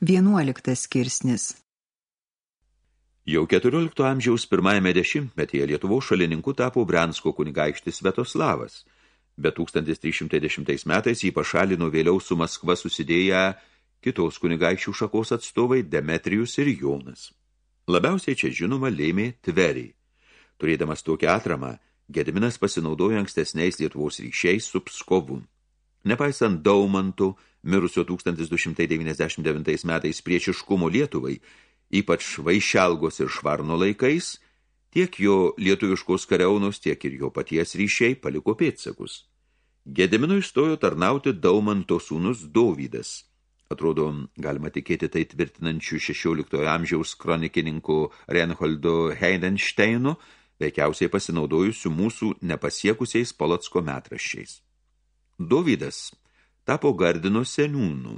Vienuoliktas skirsnis Jau 14 amžiaus pirmajame dešimtmetyje Lietuvos šalininku tapo Brensko kunigaikštis Svetoslavas, bet 1310 metais jį pašalino vėliau su Maskva susidėję kitos kunigaikščių šakos atstovai Demetrijus ir Jonas. Labiausiai čia žinoma lėmė Tveriai. Turėdamas tokią atramą, Gediminas pasinaudojo ankstesniais Lietuvos ryšiais su Pskovu. Nepaisant Daumantų, mirusio 1299 metais priešiškumo Lietuvai, ypač Vaišelgos ir Švarno laikais, tiek jo lietuviškos kariaunos, tiek ir jo paties ryšiai paliko pėtsakus. Gediminui stojo tarnauti Daumanto sūnus Dovydas. Atrodo, galima tikėti tai tvirtinančių 16 amžiaus kronikininku Reinholdo Heidensteinu, veikiausiai pasinaudojusių mūsų nepasiekusiais Polotsko metraščiais. Dovydas tapo Gardino seniūnų,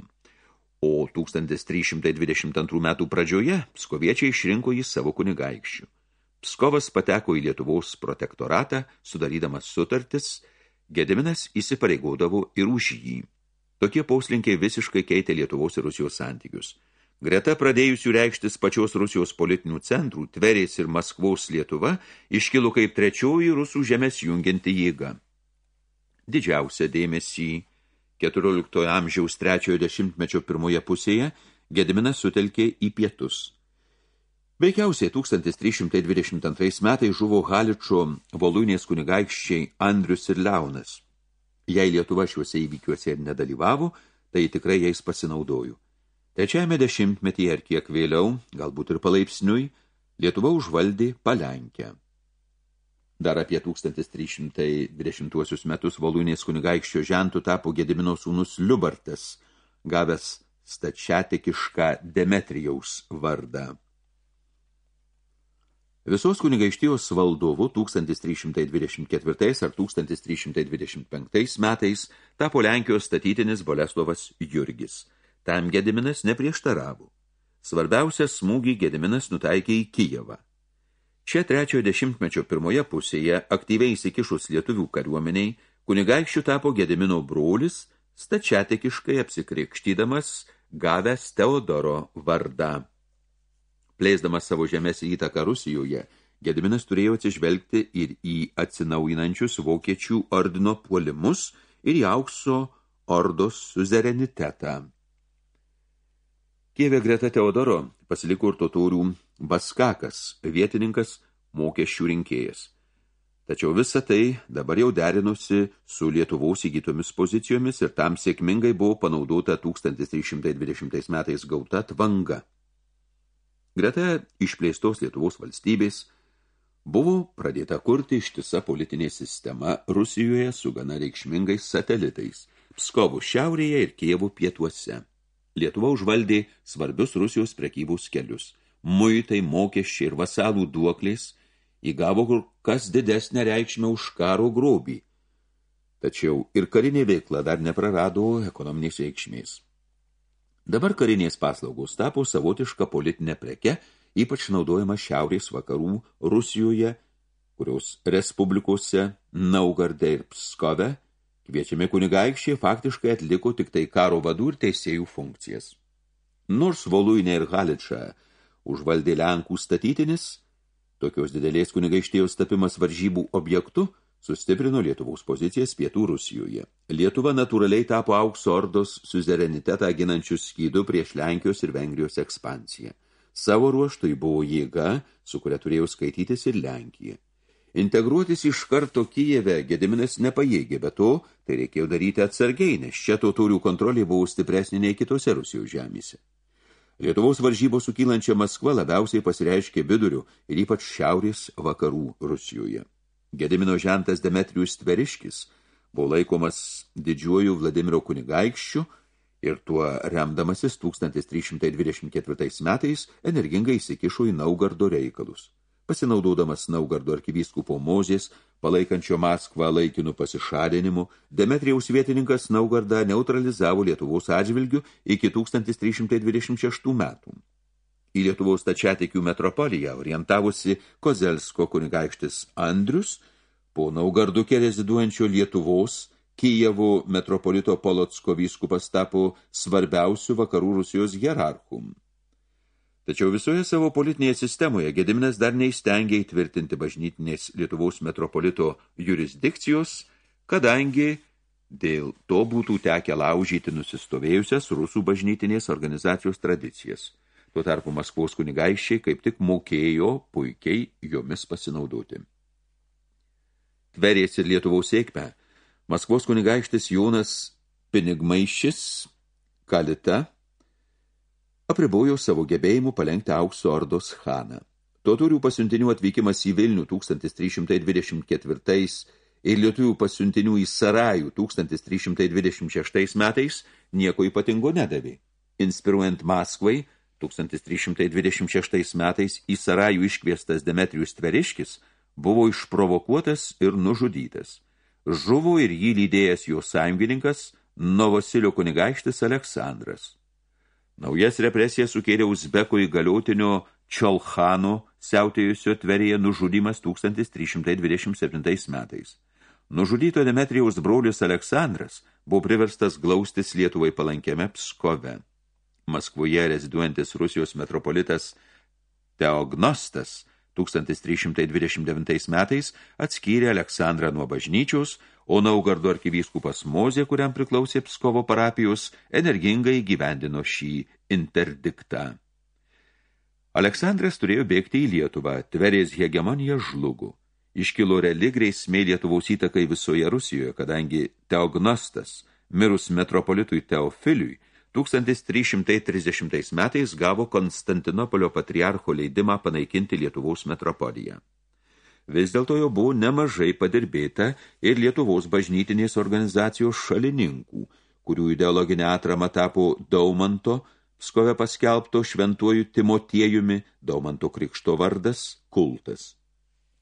o 1322 metų pradžioje pskoviečiai išrinko jį savo kunigaikščių. Pskovas pateko į Lietuvos protektoratą, sudarydamas sutartis, Gediminas įsipareigaudavo ir už jį. Tokie pauslinkiai visiškai keitė Lietuvos ir Rusijos santykius. Greta pradėjusių reikštis pačios Rusijos politinių centrų, Tverės ir Maskvaus Lietuva, iškilo kaip trečioji rusų žemės jungianti jėga. Didžiausią dėmesį 14 amžiaus trečiojo dešimtmečio pirmoje pusėje Gediminas sutelkė į pietus. Veikiausiai 1322 metais žuvo Haličo Voluinės kunigaikščiai Andrius ir Leonas. Jei Lietuva šiuose įvykiuose nedalyvavo, tai tikrai jais pasinaudoju. Trečiajame dešimtmetyje ar kiek vėliau, galbūt ir palaipsniui, Lietuva užvaldė Palenkę. Dar apie 1320 metus Voluinės kunigaikščio žentų tapo Gedimino sūnus Liubartas, gavęs stačiatikišką Demetrijaus vardą. Visos kunigaikštijos valdovu 1324 ar 1325 metais tapo Lenkijos statytinis Boleslovas Jurgis. Tam Gediminas neprieštaravo. Svarbiausią smūgį Gediminas nutaikė į Kijevą. Čia trečiojo dešimtmečio pirmoje pusėje aktyviai įsikišus lietuvių kariuomeniai, kunigaikščių tapo Gedimino brolis, stačiatekiškai apsikrikštydamas gavęs Teodoro vardą. Plėsdamas savo žemės įtaką Rusijoje, Gediminas turėjo atsižvelgti ir į atsinaujinančius vokiečių ordino puolimus ir į aukso ordos suzerenitetą. Kievė greta Teodoro pasiliko ir totorių Baskakas, vietininkas, mokesčių rinkėjas. Tačiau visa tai dabar jau derinusi su Lietuvos įgytomis pozicijomis ir tam sėkmingai buvo panaudota 1320 metais gauta tvanga. Greta išplėstos Lietuvos valstybės buvo pradėta kurti ištisa politinė sistema Rusijoje su gana reikšmingais satelitais – Pskovų šiaurėje ir Kievų pietuose. Lietuva užvaldė svarbius Rusijos prekybos kelius – muitai, mokesčiai ir vasalų duoklės įgavo kur kas didesnę reikšmę už karo grobį. Tačiau ir karinė veikla dar neprarado ekonominės reikšmės. Dabar karinės paslaugos tapo savotiška politinė preke, ypač naudojama šiaurės vakarų Rusijoje, kurios respublikose Naugarde ir Pskove kviečiami kunigaikščiai faktiškai atliko tik tai karo vadų ir teisėjų funkcijas. Nors Voluinė ir Haliča užvaldė Lenkų statytinis, tokios didelės kunigaištėjos tapimas varžybų objektu sustiprino Lietuvos pozicijas pietų Rusijoje. Lietuva natūraliai tapo aukso ordos suzerenitetą ginančių skydų prieš Lenkijos ir Vengrijos ekspansiją. Savo ruoštui buvo jėga, su kuria turėjo skaitytis ir Lenkija. Integruotis iš karto Kijeve Gediminas nepajėgė, bet to tai reikėjo daryti atsargiai, nes čia totorių kontrolė buvo stipresnė nei kitose Rusijos žemėse. Lietuvos varžybos sukylančia Maskva labiausiai pasireiškė vidurių ir ypač šiaurės vakarų Rusijoje. Gedimino žentas Demetrijus Tveriškis buvo laikomas didžiuoju Vladimiro kunigaikščiu ir tuo remdamasis 1324 metais energingai įsikišo į Naugardo reikalus. Pasinaudodamas Naugardo arkivyskupo Mozės, palaikančio Maskvą laikinų pasišalinimu, Demetrijaus vietininkas Naugardą neutralizavo Lietuvos atžvilgių iki 1326 metų. Į Lietuvos tačiatikių metropoliją orientavusi Kozelsko kunigaikštis Andrius, po Naugardukė reziduojančio Lietuvos Kijevo metropolito Polotsko vyskupas tapo svarbiausių vakarų Rusijos hierarchų. Tačiau visoje savo politinėje sistemoje Gediminas dar neįstengė įtvirtinti bažnytinės Lietuvos metropolito jurisdikcijos, kadangi dėl to būtų tekę laužyti nusistovėjusias rusų bažnytinės organizacijos tradicijas. Tuo tarpu Maskvos kunigaiščiai kaip tik mokėjo puikiai jomis pasinaudoti. Tverėsi Lietuvos sėkmę. Maskvos kunigaištis Jonas Pinigmaišis, Kalita, apribojo savo gebėjimu palengti aukso ordos Haną. Totorių pasiuntinių atvykimas į Vilnių 1324 ir lietuvių pasiuntinių į Sarajų 1326 metais nieko ypatingo nedavė. Inspiruojant Maskvai, 1326 metais į Sarajų iškviestas Demetrijus Tveriškis buvo išprovokuotas ir nužudytas. Žuvo ir jį lydėjęs jo sąjungininkas Novosilio kunigaištis Aleksandras. Naujas represijas sukėlė Uzbeko įgaliotinio Čolchano siautėjusio tverėje nužudymas 1327 metais. Nužudyto Demetrijaus brolis Aleksandras buvo priverstas glaustis Lietuvai palankiame Pskove. Maskvoje reziduojantis Rusijos metropolitas Teognostas 1329 metais atskyrė Aleksandrą nuo bažnyčios, o Naugardo arkivyskupas Mozė, kuriam priklausė Pskovo parapijos, energingai gyvendino šį interdiktą. Aleksandras turėjo bėgti į Lietuvą, tverės hegemonija žlugo. Iškilo reali grėsmė Lietuvos įtakai visoje Rusijoje, kadangi Teognostas, mirus metropolitui Teofiliui, 1330 metais gavo Konstantinopolio patriarcho leidimą panaikinti Lietuvos metropoliją. Vis dėlto jo buvo nemažai padirbėta ir Lietuvos bažnytinės organizacijos šalininkų, kurių ideologinė atrama tapo Daumanto, Pskove paskelbto šventuoju Timotiejumi, Daumanto krikšto vardas, kultas.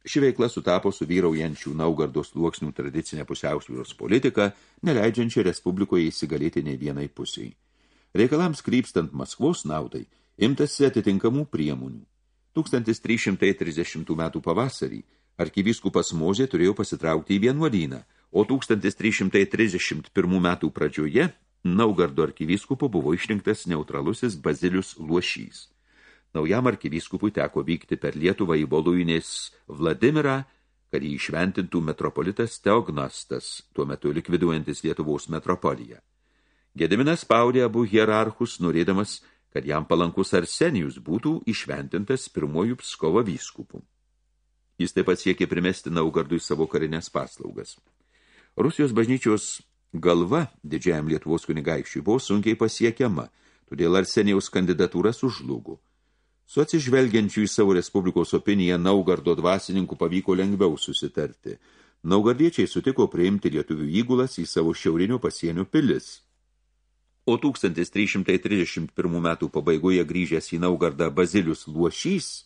Ši veikla sutapo su vyraujančių Naugardo sluoksnių tradicinė pusiausvyros politika, neleidžiančia Respublikoje įsigalėti nei vienai pusiai. Reikalams krypstant Maskvos naudai, imtasi atitinkamų priemonių. 1330 metų pavasarį arkivyskupas Mozė turėjo pasitraukti į vienuolyną, o 1331 metų pradžioje Naugardo arkivyskupu buvo išrinktas neutralusis Bazilius Luošys. Naujam arkivyskupui teko vykti per Lietuvą į Voluinės Vladimirą, kad jį išventintų metropolitas Teognostas, tuo metu likviduojantis Lietuvos metropoliją. Gediminas spaudė abu hierarchus, norėdamas kad jam palankus Arsenijus būtų išventintas pirmojų Pskovo vyskupų. Jis taip pat siekė primesti Naugardui savo karinės paslaugas. Rusijos bažnyčios galva didžiajam Lietuvos kunigaikščiui buvo sunkiai pasiekiama, todėl Arsenijaus kandidatūra sužlugo. Su atsižvelgiančiu į savo Respublikos opiniją Naugardo dvasininkų pavyko lengviau susitarti. Naugardiečiai sutiko priimti lietuvių įgulas į savo šiaurinio pasienio pilis – o 1331 metų pabaigoje grįžęs į Naugardą Bazilius Luošys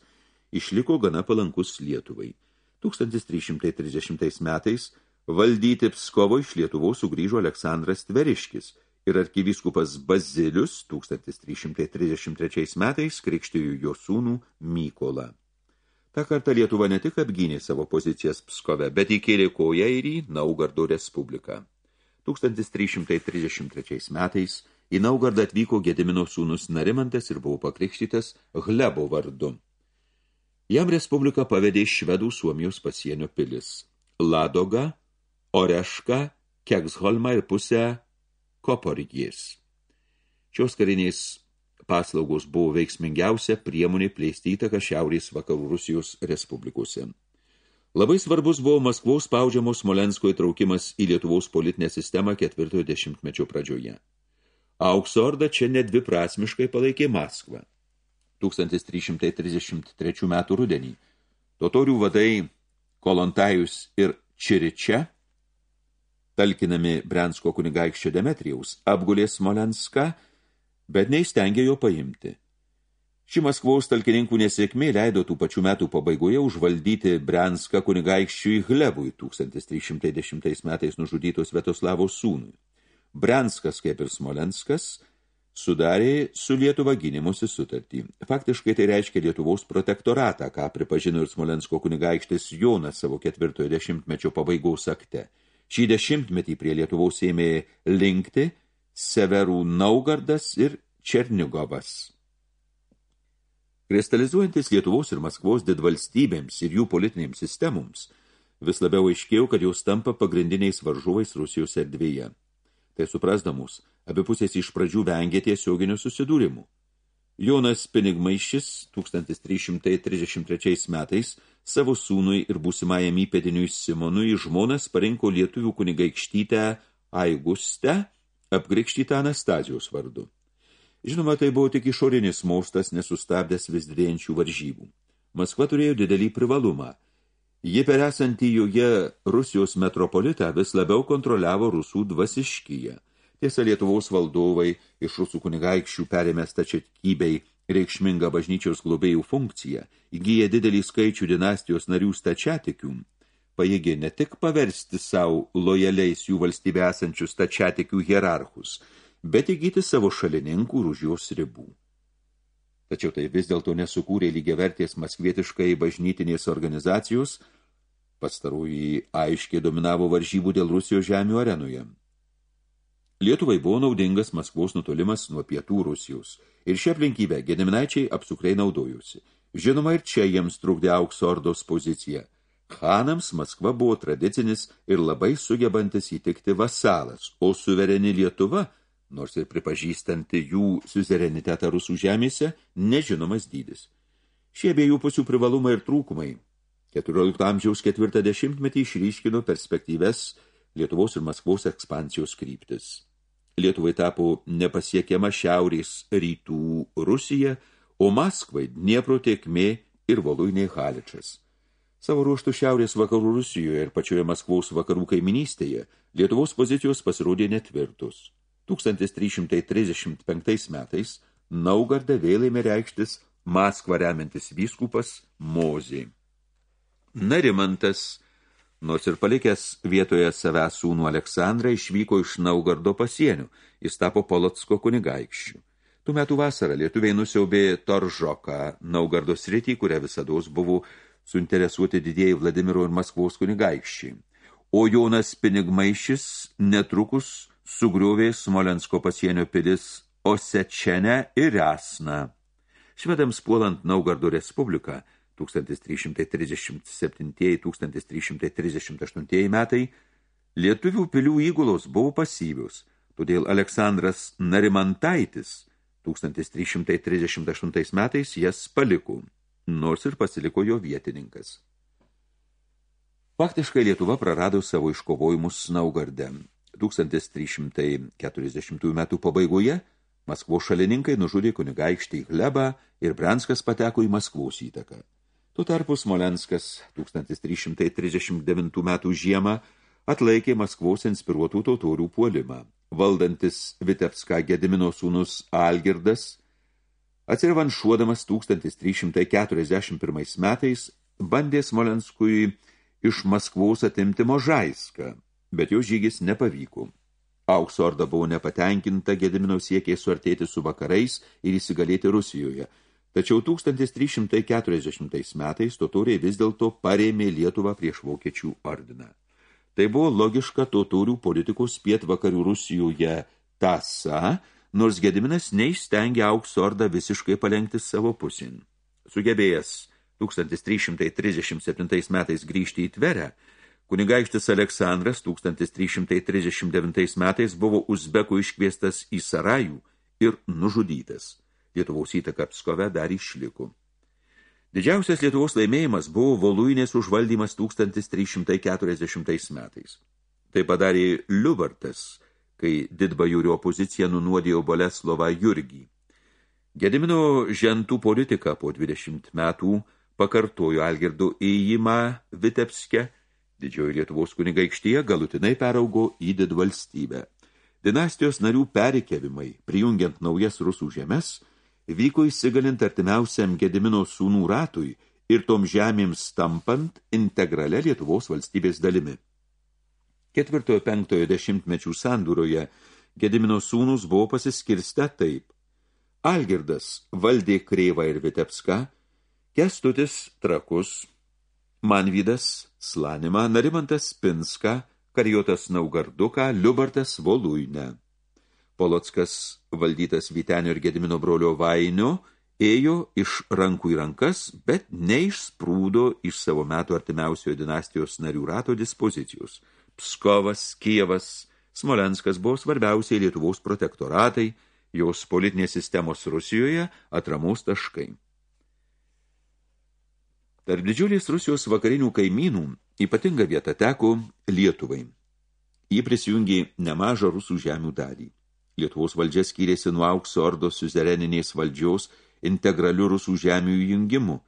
išliko gana palankus Lietuvai. 1330 metais valdyti Pskovo iš Lietuvos sugrįžo Aleksandras Tveriškis ir arkivyskupas Bazilius 1333 metais krikštijo jo sūnų Mykolą. Ta kartą Lietuva ne tik apgynė savo pozicijas Pskove, bet įkėlė koją ir į Naugardo Respubliką. 1333 metais į Naugardą atvyko Gedimino sūnus Narimantas ir buvo pakrikštytas Glebo vardu. Jam Respublika pavedė švedų Suomijos pasienio pilis – Ladoga, Oreška, Keksholma ir pusę Koporigės. Šios karinės paslaugos buvo veiksmingiausia priemonė plėsti įtaką Šiaurės vakarų Rusijos Respublikose. Labai svarbus buvo Maskvaus spaudžiamos Smolensko įtraukimas į Lietuvos politinę sistemą ketvirtojo dešimtmečio pradžioje. Aukso orda čia nedviprasmiškai palaikė Maskvą. 1333 metų rudenį totorių vadai Kolontajus ir Čiričia, talkinami Brensko kunigaikščio Demetrijaus, apgulė Smolenską, bet neįstengė jo paimti – Ši Maskvaus talkininkų nesėkmė leido tų pačių metų pabaigoje užvaldyti Brenską kunigaikščiui Glebui 1310 metais nužudytos Svetoslavos sūnui. Brenskas, kaip ir Smolenskas, sudarė su Lietuva gynimusi sutartį. Faktiškai tai reiškia Lietuvos protektoratą, ką pripažino ir Smolensko kunigaikštis Jonas savo ketvirtojo dešimtmečio pabaigos akte. Šį dešimtmetį prie Lietuvos ėmė linkti Severų Naugardas ir Černigovas. Kristalizuojantis Lietuvos ir Maskvos didvalstybėms ir jų politinėms sistemoms, vis labiau aiškėjo, kad jos tampa pagrindiniais varžovais Rusijos erdvėje. Tai suprasdamus, abipusės iš pradžių vengė tiesioginių susidūrimų. Jonas Pinigmaišis 1333 metais savo sūnui ir būsimajam įpėdiniui Simonui žmonas parinko lietuvių kunigaikštytę Aigustę, apgrikštytą Anastazijos vardu. Žinoma, tai buvo tik išorinis maustas nesustabdęs vis didėjančių varžybų. Maskva turėjo didelį privalumą. Ji per esantį joje Rusijos metropolitą vis labiau kontroliavo rusų dvasiškyje. Tiesa, Lietuvos valdovai iš rusų kunigaikščių perėmė stačiatkybei reikšmingą bažnyčios globėjų funkciją, įgyja didelį skaičių dinastijos narių stačiatikių, pajėgė ne tik paversti savo lojaliais jų valstybė esančius stačiatikių hierarchus, bet įgyti savo šalininkų už jos ribų. Tačiau tai vis dėlto nesukūrė lygiavertės maskvietiškai bažnytinės organizacijos, pastarųjį aiškiai dominavo varžybų dėl Rusijos žemių arenoje. Lietuvai buvo naudingas Maskvos nutolimas nuo pietų Rusijos ir šią aplinkybę Gediminaičiai apsukrai naudojusi. Žinoma, ir čia jiems trukdė aukso ordos pozicija. Hanams Maskva buvo tradicinis ir labai sugebantis įtikti vasalas, o suvereni Lietuva, nors ir pripažįstanti jų suzerenitetą rusų žemėse, nežinomas dydis. Šie abiejų pusių privalumai ir trūkumai 14 amžiaus ketvirtą dešimtmetį išryškino perspektyves Lietuvos ir Maskvos ekspansijos kryptis. Lietuvai tapo nepasiekiama šiaurės rytų Rusija, o Maskvai Dniepro tiekmė ir Voluinė Haličas. Savo ruoštų šiaurės vakarų Rusijoje ir pačioje Maskvaus vakarų kaiminystėje Lietuvos pozicijos pasirodė netvirtus. 1335 metais Naugardą vėl ėmė reikštis Maskvą remiantis vyskupas Mozė. Narimantas Nors ir palikęs vietoje savęs sūnų Aleksandrą išvyko iš Naugardo pasienių, jis tapo Polotsko kunigaikščių. Tų metų vasarą lietuviai nusiaubė Toržoką, Naugardo sritį, kurią visados buvo suinteresuoti didėjai Vladimiro ir Maskvos kunigaikščiai. O Jonas Pinigmaišis netrukus sugriovė Smolensko pasienio pilis Osečenę ir Resną. Švedams puolant Naugardo Respubliką – 1337-1338 metai lietuvių pilių įgulos buvo pasyvius, todėl Aleksandras Narimantaitis 1338 metais jas paliko, nors ir pasiliko jo vietininkas. Faktiškai Lietuva prarado savo iškovojimus Naugarde. 1340 metų pabaigoje Maskvos šalininkai nužudė kunigaikštį Glebą ir Branskas pateko į Maskvos įtaką. Tuo tarpu Smolenskas 1339 metų žiemą atlaikė Maskvos inspiruotų tautorių puolimą. Valdantis Vitebska Gedimino sūnus Algirdas, atsirvanšuodamas 1341 metais, bandė Smolenskui iš Maskvos atimti Možaiską, bet jo žygis nepavyko. Aukso orda buvo nepatenkinta, Gedimino siekė suartėti su vakarais ir įsigalėti Rusijoje – Tačiau 1340 metais totoriai vis dėlto parėmė Lietuvą prieš vokiečių ordiną. Tai buvo logiška totorių politikos pietvakarių Rusijoje tasa, nors Gediminas neįstengė aukso ordą visiškai palengti savo pusin. Sugebėjęs 1337 metais grįžti į Tverę, kunigaikštis Aleksandras 1339 metais buvo Uzbekų iškviestas į Sarajų ir nužudytas. Lietuvos įtaka Pskove dar išliko. Didžiausias Lietuvos laimėjimas buvo Voluinės užvaldymas 1340 metais. Tai padarė Liubartas, kai didbajūrio opozicija nunuodėjo Boleslovą Jurgį. Gedimino žentų politika po 20 metų pakartojo Algirdo įjimą Vitebske, didžioji Lietuvos kunigaikštyje galutinai peraugo į didvalstybę. Dinastijos narių perikėvimai, prijungiant naujas rusų žemės – vyko įsigalint artimiausiam Gedimino sūnų ratui ir tom žemėms tampant integrale Lietuvos valstybės dalimi. Ketvirtojo penktojo dešimtmečių sandūroje Gedimino sūnus buvo pasiskirstę taip. Algirdas valdė Kreivą ir Vitebską, Kestutis Trakus, Manvydas Slanimą, Narimantas Pinską, Karijotas Naugarduką, Liubartas Voluinę. Polockas valdytas Vytenio ir Gedimino brolio Vainio ėjo iš rankų į rankas, bet neišsprūdo iš savo metų artimiausiojo dinastijos narių rato dispozicijos. Pskovas, Kievas, Smolenskas buvo svarbiausiai Lietuvos protektoratai, jos politinės sistemos Rusijoje atramos taškai. Tarp didžiulės Rusijos vakarinių kaimynų ypatinga vieta teko Lietuvai. Jį prisijungė nemažą rusų žemių dalį. Lietuvos valdžia skyrėsi nuo aukso ordo suzereninės valdžiaus integralių rusų žemių jungimu.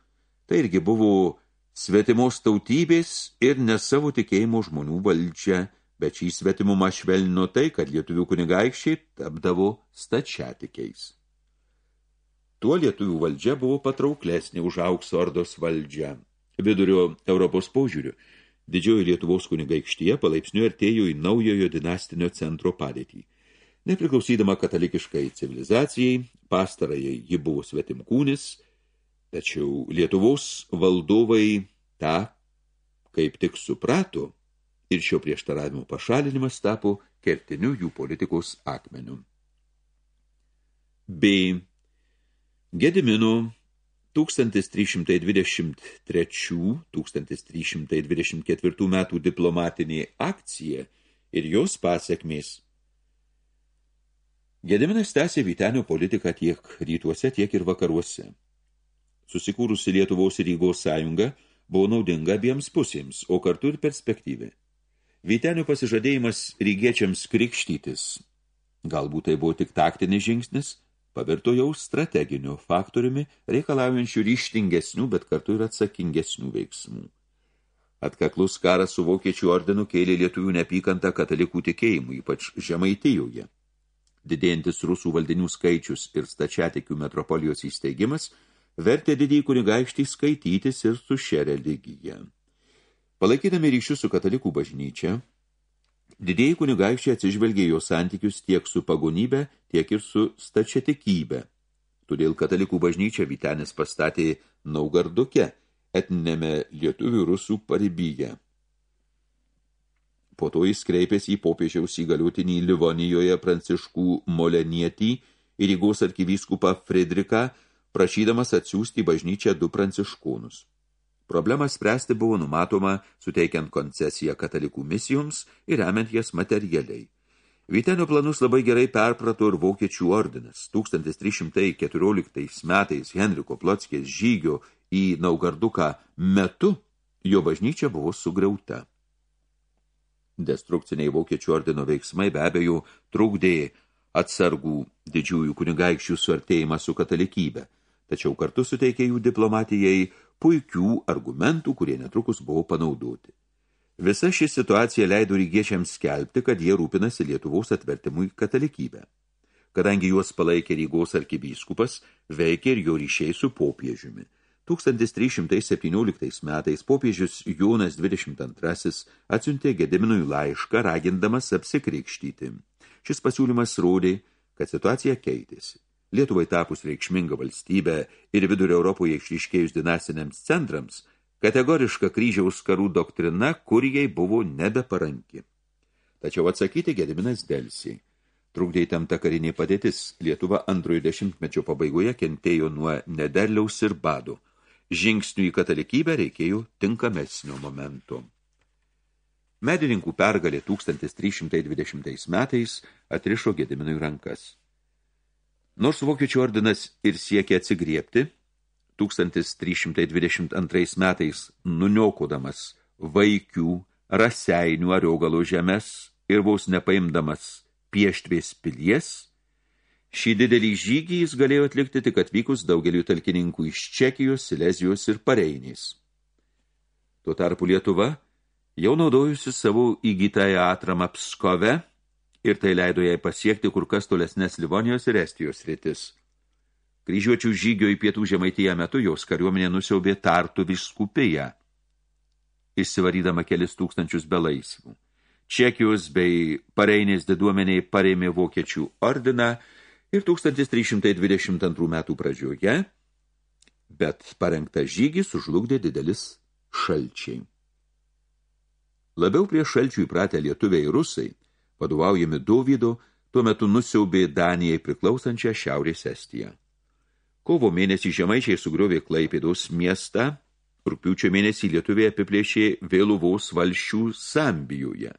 Tai irgi buvo svetimos tautybės ir ne savo tikėjimo žmonių valdžia, bet šį svetimumą švelnino tai, kad lietuvių kunigaikščiai tapdavo stačiatikiais. Tuo lietuvių valdžia buvo patrauklesnė už aukso ordos valdžią. Vidurio Europos požiūriu, didžioji Lietuvos kunigaikštyje palaipsniui artėjo į naujojo dinastinio centro padėtį. Nepriklausydama katalikiškai civilizacijai, pastarajai ji buvo svetimkūnis, tačiau Lietuvos valdovai tą kaip tik suprato ir šio prieštaravimo pašalinimas tapo kertiniu jų politikos akmeniu. B. Gedimino 1323-1324 metų diplomatinė akcija ir jos pasiekmės. Gediminas tęsė Vytenio politiką tiek rytuose, tiek ir vakaruose. Susikūrusi Lietuvos ir Rygos sąjunga buvo naudinga abiems pusėms, o kartu ir perspektyvi. Vytenio pasižadėjimas rygiečiams krikštytis. Galbūt tai buvo tik taktinis žingsnis – pavirto jau strateginiu faktoriumi, reikalaujančių ryštingesnių, bet kartu ir atsakingesnių veiksmų. Atkaklus karas su vokiečių ordinu kėlė lietuvių nepykantą katalikų tikėjimų, ypač Žemaitijoje. Didėjantis rusų valdinių skaičius ir stačiatikių metropolijos įsteigimas vertė didį kunigaikštį skaitytis ir su šia religija. Palaikydami ryšius su katalikų bažnyčia, Didėjai kunigaikščiai atsižvelgė jo santykius tiek su pagonybė, tiek ir su stačiatikybė. Todėl katalikų bažnyčia Vytenis pastatė Naugarduke, etninėme lietuvių rusų paribyje. Po to jis kreipėsi į popiežiaus įgaliutinį Livonijoje pranciškų Molenietį ir įgaus arkivyskupą Fridriką, prašydamas atsiųsti bažnyčią du pranciškūnus. Problemą spręsti buvo numatoma suteikiant koncesiją katalikų misijoms ir remiant jas materialiai. Vytenio planus labai gerai perprato ir vokiečių ordinas. 1314 metais Henriko Plockės žygio į Naugarduką metu jo bažnyčia buvo sugriauta. Destrukciniai vokiečių ordino veiksmai be abejo trukdė atsargų didžiųjų kunigaikščių suartėjimą su katalikybė, tačiau kartu suteikė jų diplomatijai puikių argumentų, kurie netrukus buvo panaudoti. Visa ši situacija leido rygiečiams skelbti, kad jie rūpinasi Lietuvos atvertimui katalikybę. Kadangi juos palaikė Rygos arkivyskupas, veikė ir jo ryšiai su popiežiumi. 1317 metais popiežius Jonas 22 atsiuntė Gediminui laišką, ragindamas apsikrikštyti. Šis pasiūlymas rodė, kad situacija keitėsi. Lietuvai tapus reikšmingą valstybę ir vidurio Europoje išryškėjus dinastiniams centrams, kategoriška kryžiaus karų doktrina kurijai buvo nebeparanki. Tačiau atsakyti Gediminas delsiai. Trukdė įtempta karinė padėtis, Lietuva antrojo dešimtmečio pabaigoje kentėjo nuo nederliaus ir badų. Žingsnių į katalikybę reikėjo tinkamesnio momento. Medininkų pergalė 1320 metais atrišo Gediminui rankas. Nors vokiečių ordinas ir siekia atsigriepti, 1322 metais nuniokodamas vaikių, raseinių ariogalo žemės ir vos nepaimdamas pieštvės pilies, šį didelį žygį jis galėjo atlikti tik atvykus daugeliu talkininkų iš Čekijos, Silezijos ir Pareinės. Tuo tarpu Lietuva, jau naudojusi savo įgytąją atramą Pskove, ir tai leido jai pasiekti kur kas tolesnės Livonijos ir Estijos rytis. Kryžiuočių žygio į pietų žemaitėje metu jos kariuomenė nusiaubė Tartų viskupiją, išsivarydama kelis tūkstančius belaisvų. Čekijos bei Pareinės diduomeniai parėmė vokiečių ordiną ir 1322 metų pradžioje, bet parengtą žygį sužlugdė didelis šalčiai. Labiau prie šalčių įpratę lietuviai rusai, vadovaujami Dovydo, tuo metu nusiaubė Danijai priklausančią Šiaurės Estiją. Kovo mėnesį žemaičiai sugriovė Klaipėdos miestą, rūpiučio mėnesį lietuviai apiplėšė Vėluvos valšių Sambijoje,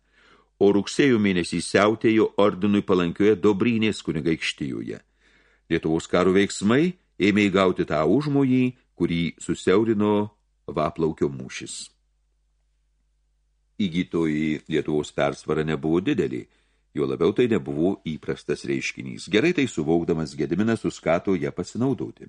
o rugsėjo mėnesį siautėjo ordinui palankioje Dobrynės kunigaikštijoje. Lietuvos karo veiksmai ėmė įgauti tą užmojį, kurį susiaurino Vaplaukio mūšis. Įgytoji Lietuvos persvara nebuvo didelį, jo labiau tai nebuvo įprastas reiškinys. Gerai tai suvokdamas Gediminas suskato ją pasinaudoti.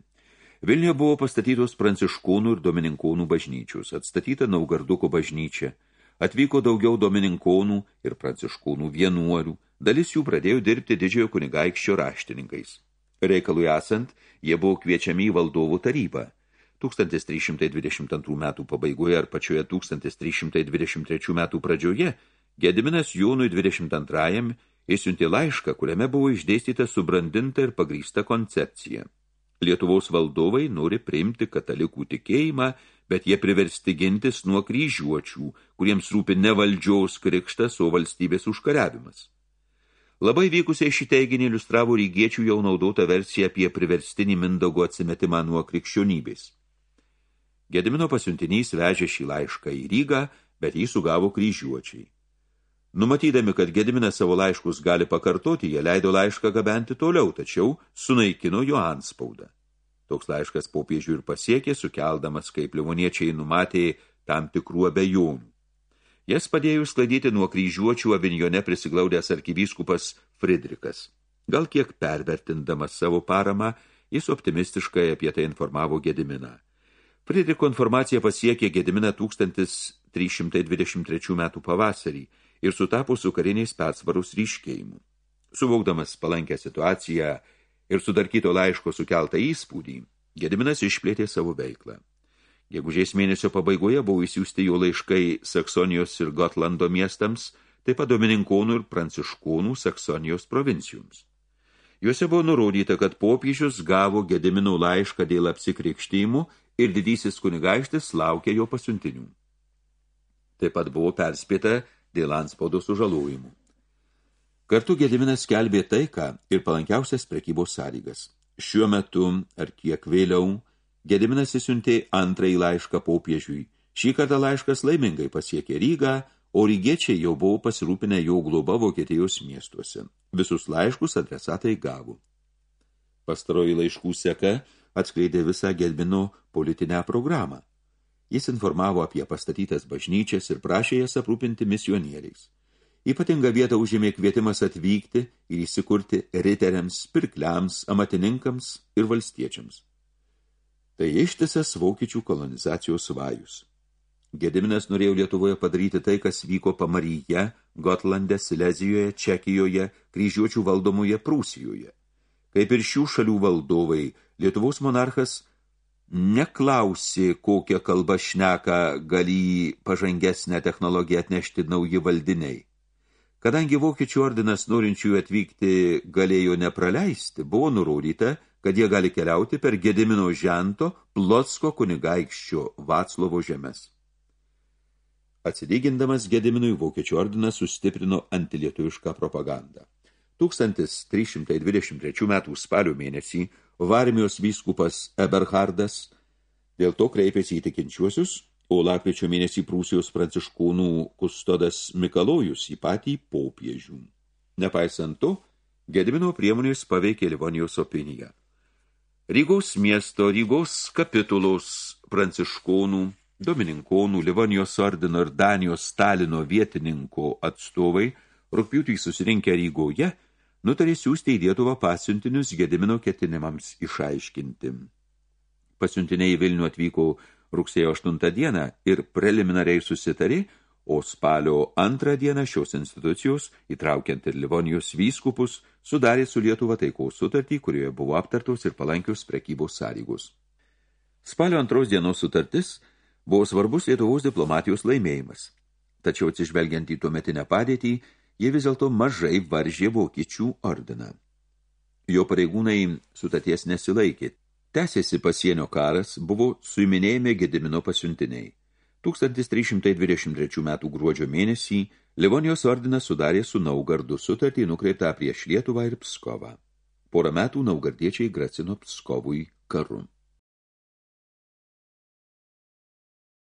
Vilniuje buvo pastatytos pranciškūnų ir domininkūnų bažnyčios, atstatyta Naugarduko bažnyčia, atvyko daugiau domininkūnų ir pranciškūnų vienuolių, dalis jų pradėjo dirbti didžiojo kunigaikščio raštininkais. Reikalui esant, jie buvo kviečiami į valdovų tarybą. 1322 metų pabaigoje ar pačioje 1323 metų pradžioje Gediminas Jūnui 22 įsiuntė laišką, kuriame buvo išdėstyta subrandinta ir pagrįsta koncepcija. Lietuvos valdovai nori priimti katalikų tikėjimą, bet jie priversti gintis nuo kryžiuočių, kuriems rūpi ne valdžiaus krikštas, o valstybės užkariavimas. Labai vykusiai šį teiginį iliustravo rygiečių jau naudota versija apie priverstinį Mindogo atsimetimą nuo krikščionybės. Gedimino pasiuntinys vežė šį laišką į Rygą, bet jį sugavo kryžiuočiai. Numatydami, kad Gediminas savo laiškus gali pakartoti, jie leido laišką gabenti toliau, tačiau sunaikino jo anspaudą. Toks laiškas popiežių ir pasiekė, sukeldamas, kaip livoniečiai numatė tam tikrų abejonių. Jas padėjo sklaidyti nuo kryžiuočių avinjone prisiglaudęs arkivyskupas Fridrikas. Gal kiek pervertindamas savo paramą, jis optimistiškai apie tai informavo Gediminą. Fridriko informacija pasiekė Gediminą 1323 metų pavasarį, ir sutapo su kariniais persvarus ryškėjimu. Suvaukdamas palankę situaciją ir sudarkyto laiško sukeltą įspūdį, Gediminas išplėtė savo veiklą. Gegužės mėnesio pabaigoje buvo įsiųsti jo laiškai Saksonijos ir Gotlando miestams, taip pat Domininkonų ir Pranciškonų Saksonijos provincijoms. Juose buvo nurodyta, kad popiežius gavo Gedimino laišką dėl apsikrikštymų ir didysis kunigaikštis laukia jo pasiuntinių. Taip pat buvo perspėta dėl anspaudos sužalojimų. Kartu Gediminas skelbė taiką ir palankiausias prekybos sąlygas. Šiuo metu, ar kiek vėliau, Gediminas įsiuntė antrąjį laišką popiežiui. Šį kartą laiškas laimingai pasiekė Rygą, o rygiečiai jau buvo pasirūpinę jo globa Vokietijos miestuose. Visus laiškus adresatai gavo. Pastaroji laiškų seka atskleidė visą Gedmino politinę programą. Jis informavo apie pastatytas bažnyčias ir prašė jas aprūpinti misionieriais. Ypatingą vietą užėmė kvietimas atvykti ir įsikurti riteriams, pirkliams, amatininkams ir valstiečiams. Tai ištisas vokiečių kolonizacijos vajus. Gediminas norėjo Lietuvoje padaryti tai, kas vyko Pamaryje, Gotlande, Silezijoje, Čekijoje, kryžiuočių valdomoje Prūsijoje. Kaip ir šių šalių valdovai, Lietuvos monarchas neklausė, kokią kalbą šneka gali pažangesnę technologiją atnešti nauji valdiniai. Kadangi vokiečių ordinas norinčių atvykti galėjo nepraleisti, buvo nurodyta, kad jie gali keliauti per Gedimino žento Plotsko kunigaikščio Vaclovo žemės. Atsilygindamas Gediminui vokiečių ordinas sustiprino antilietuvišką propagandą. 1323 metų spalio mėnesį Varmijos vyskupas Eberhardas dėl to kreipėsi į tikinčiuosius, o lapkričio mėnesį Prūsijos pranciškūnų kustodas Mikalojus į patį popiežių. Nepaisant to, Gedimino priemonės paveikė Livonijos opiniją. Rygos miesto, Rygos kapitulos pranciškonų, domininkonų, Livonijos ordino ir Danijos Stalino vietininko atstovai rūpjūtį susirinkę Rygoje – nutarė siūsti į Lietuvą pasiuntinius Gedimino ketinimams išaiškinti. Pasiuntiniai į Vilnių atvyko rugsėjo 8 dieną ir preliminariai susitarė, o spalio antrą dieną šios institucijos, įtraukiant ir Livonijos vyskupus, sudarė su Lietuva taikaus sutartį, kurioje buvo aptartos ir palankios prekybos sąlygos. Spalio antros dienos sutartis buvo svarbus Lietuvos diplomatijos laimėjimas. Tačiau atsižvelgiant į tuometinę padėtį, jie vis dėlto mažai varžė vokiečių ordiną. Jo pareigūnai sutaties nesilaikė. Tęsėsi pasienio karas, buvo suiminėjami Gedimino pasiuntiniai. 1323 m. gruodžio mėnesį Livonijos ordinas sudarė su Naugardu sutartį nukreiptą prieš Lietuvą ir Pskovą. Porą metų naugardiečiai grasino Pskovui karu.